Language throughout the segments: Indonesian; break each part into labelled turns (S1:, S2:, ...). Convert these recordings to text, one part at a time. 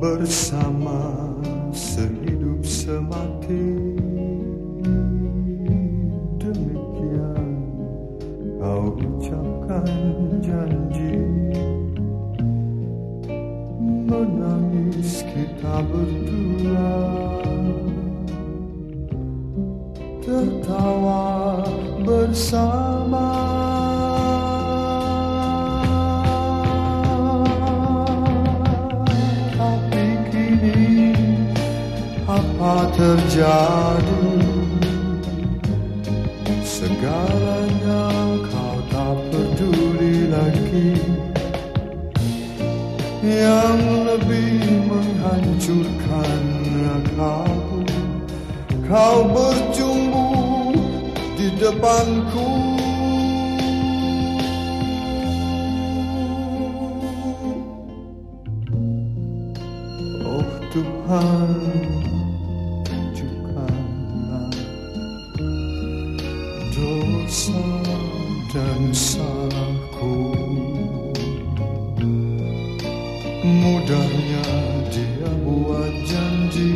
S1: Bersama sehidup semati Demikian kau ucapkan janji. Menangis kita berdua. Tertawa bersama terjadi. Segalanya kau tak peduli lagi. Yang lebih menghancurkan kau kau berjumbu di depanku. Oh Tuhan dosa dan salahku. Mudahnya dia buat janji.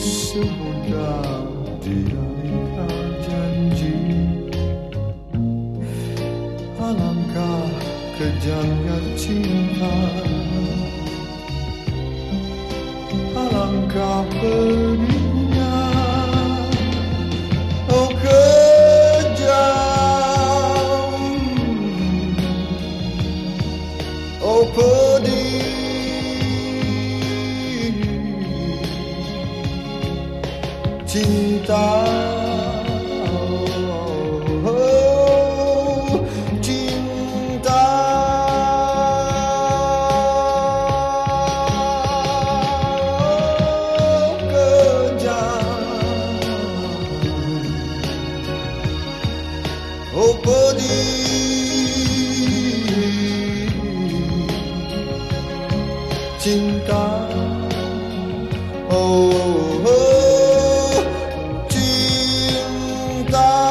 S1: Semudah dia ingkar janji. Alangkah kejamnya cinta. Alangkah pedihnya 今朝，今朝更 oh cinta. God.